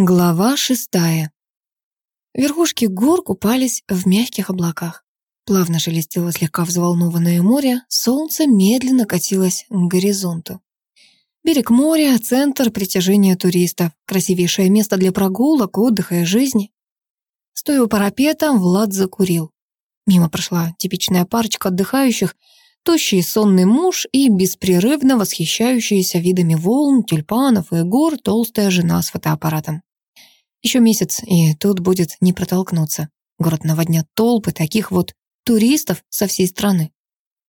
Глава шестая. Верхушки гор купались в мягких облаках. Плавно шелестело слегка взволнованное море, солнце медленно катилось к горизонту. Берег моря — центр притяжения туристов, красивейшее место для прогулок, отдыха и жизни. Стоя у парапета, Влад закурил. Мимо прошла типичная парочка отдыхающих, тощий сонный муж и беспрерывно восхищающаяся видами волн, тюльпанов и гор толстая жена с фотоаппаратом. Еще месяц, и тут будет не протолкнуться. Город наводнят толпы таких вот туристов со всей страны.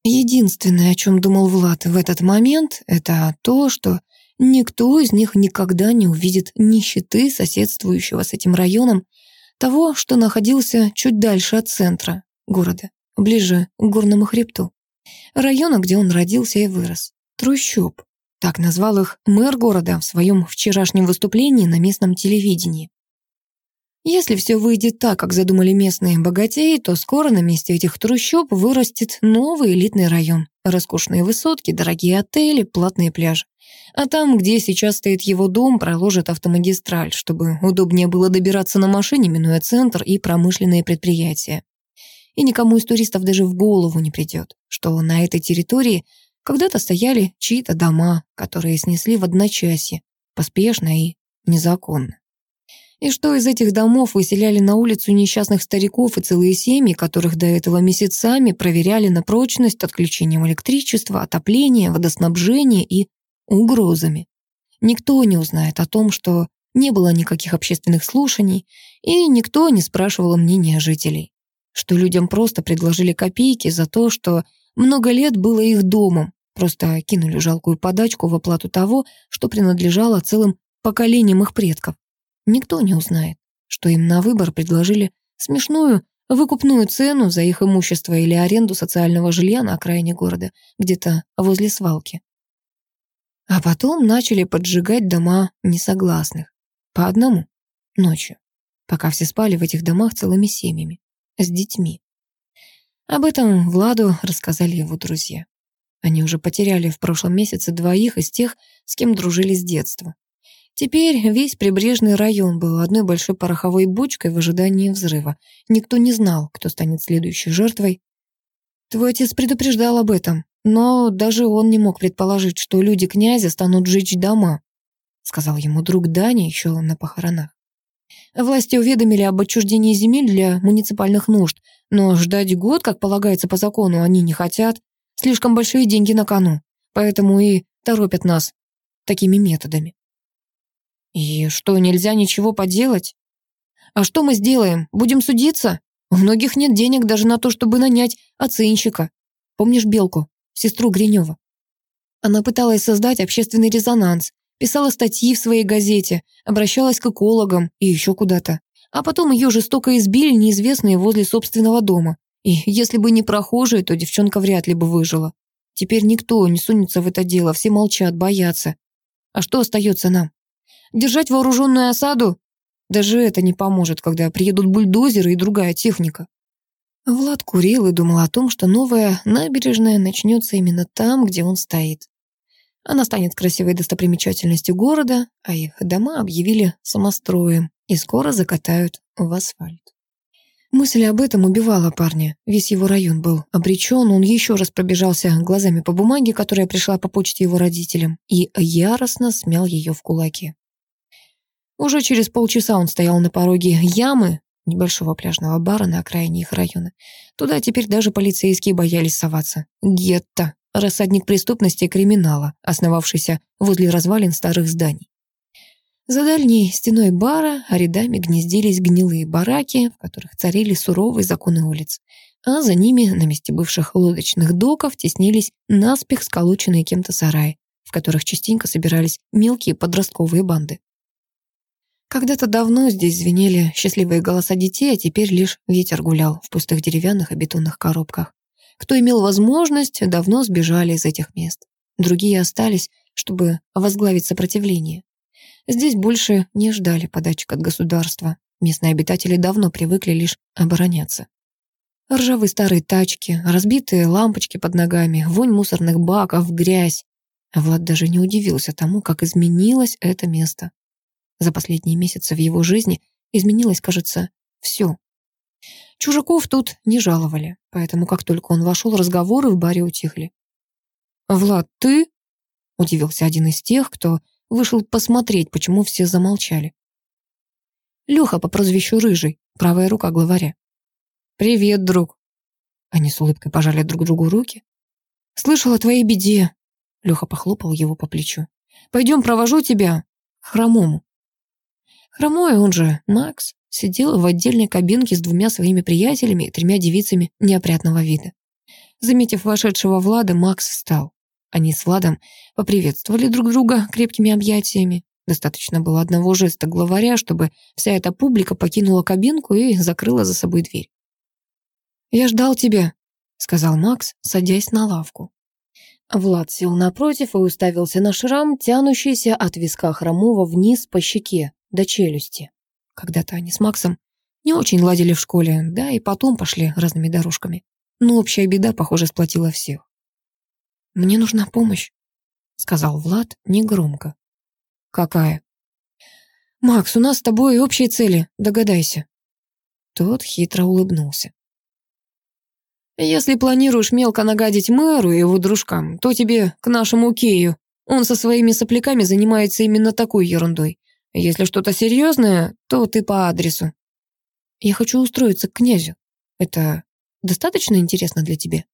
Единственное, о чем думал Влад в этот момент, это то, что никто из них никогда не увидит нищеты соседствующего с этим районом, того, что находился чуть дальше от центра города, ближе к горному хребту. Района, где он родился и вырос. Трущоб. Так назвал их мэр города в своем вчерашнем выступлении на местном телевидении. Если все выйдет так, как задумали местные богатеи, то скоро на месте этих трущоб вырастет новый элитный район. Роскошные высотки, дорогие отели, платные пляжи. А там, где сейчас стоит его дом, проложат автомагистраль, чтобы удобнее было добираться на машине, минуя центр и промышленные предприятия. И никому из туристов даже в голову не придет, что на этой территории когда-то стояли чьи-то дома, которые снесли в одночасье, поспешно и незаконно. И что из этих домов выселяли на улицу несчастных стариков и целые семьи, которых до этого месяцами проверяли на прочность отключением электричества, отопления, водоснабжения и угрозами. Никто не узнает о том, что не было никаких общественных слушаний, и никто не спрашивал мнения жителей. Что людям просто предложили копейки за то, что много лет было их домом, просто кинули жалкую подачку в оплату того, что принадлежало целым поколениям их предков. Никто не узнает, что им на выбор предложили смешную выкупную цену за их имущество или аренду социального жилья на окраине города, где-то возле свалки. А потом начали поджигать дома несогласных. По одному, ночью, пока все спали в этих домах целыми семьями, с детьми. Об этом Владу рассказали его друзья. Они уже потеряли в прошлом месяце двоих из тех, с кем дружили с детства. Теперь весь прибрежный район был одной большой пороховой бочкой в ожидании взрыва. Никто не знал, кто станет следующей жертвой. Твой отец предупреждал об этом, но даже он не мог предположить, что люди князя станут жечь дома, сказал ему друг Дани еще на похоронах. Власти уведомили об отчуждении земель для муниципальных нужд, но ждать год, как полагается по закону, они не хотят. Слишком большие деньги на кону, поэтому и торопят нас такими методами. И что, нельзя ничего поделать? А что мы сделаем? Будем судиться? У многих нет денег даже на то, чтобы нанять оценщика. Помнишь Белку, сестру Гринева? Она пыталась создать общественный резонанс, писала статьи в своей газете, обращалась к экологам и еще куда-то. А потом ее жестоко избили неизвестные возле собственного дома. И если бы не прохожие, то девчонка вряд ли бы выжила. Теперь никто не сунется в это дело, все молчат, боятся. А что остается нам? Держать вооруженную осаду? Даже это не поможет, когда приедут бульдозеры и другая техника. Влад курил и думал о том, что новая набережная начнется именно там, где он стоит. Она станет красивой достопримечательностью города, а их дома объявили самостроем и скоро закатают в асфальт. Мысль об этом убивала парня. Весь его район был обречен, он еще раз пробежался глазами по бумаге, которая пришла по почте его родителям, и яростно смял ее в кулаки. Уже через полчаса он стоял на пороге ямы, небольшого пляжного бара на окраине их района. Туда теперь даже полицейские боялись соваться. Гетто, рассадник преступности и криминала, основавшийся возле развалин старых зданий. За дальней стеной бара рядами гнездились гнилые бараки, в которых царили суровые законы улиц, а за ними, на месте бывших лодочных доков, теснились наспех сколоченные кем-то сараи, в которых частенько собирались мелкие подростковые банды. Когда-то давно здесь звенели счастливые голоса детей, а теперь лишь ветер гулял в пустых деревянных и бетонных коробках. Кто имел возможность, давно сбежали из этих мест. Другие остались, чтобы возглавить сопротивление. Здесь больше не ждали подачек от государства. Местные обитатели давно привыкли лишь обороняться. Ржавые старые тачки, разбитые лампочки под ногами, вонь мусорных баков, грязь. Влад даже не удивился тому, как изменилось это место. За последние месяцы в его жизни изменилось, кажется, все. Чужаков тут не жаловали, поэтому как только он вошел, разговоры в баре утихли. «Влад, ты?» — удивился один из тех, кто вышел посмотреть, почему все замолчали. Леха по прозвищу Рыжий, правая рука главаря. «Привет, друг!» Они с улыбкой пожали друг другу руки. «Слышал о твоей беде!» Леха похлопал его по плечу. «Пойдем, провожу тебя к хромому». Хромой, он же Макс, сидел в отдельной кабинке с двумя своими приятелями и тремя девицами неопрятного вида. Заметив вошедшего Влада, Макс встал. Они с Владом поприветствовали друг друга крепкими объятиями. Достаточно было одного жеста главаря, чтобы вся эта публика покинула кабинку и закрыла за собой дверь. «Я ждал тебя», — сказал Макс, садясь на лавку. Влад сел напротив и уставился на шрам, тянущийся от виска хромого вниз по щеке до челюсти. Когда-то они с Максом не очень ладили в школе, да и потом пошли разными дорожками. Но общая беда, похоже, сплотила всех. «Мне нужна помощь», — сказал Влад негромко. «Какая?» «Макс, у нас с тобой общие цели, догадайся». Тот хитро улыбнулся. Если планируешь мелко нагадить мэру и его дружкам, то тебе к нашему Кею. Он со своими сопляками занимается именно такой ерундой. Если что-то серьезное, то ты по адресу. Я хочу устроиться к князю. Это достаточно интересно для тебя?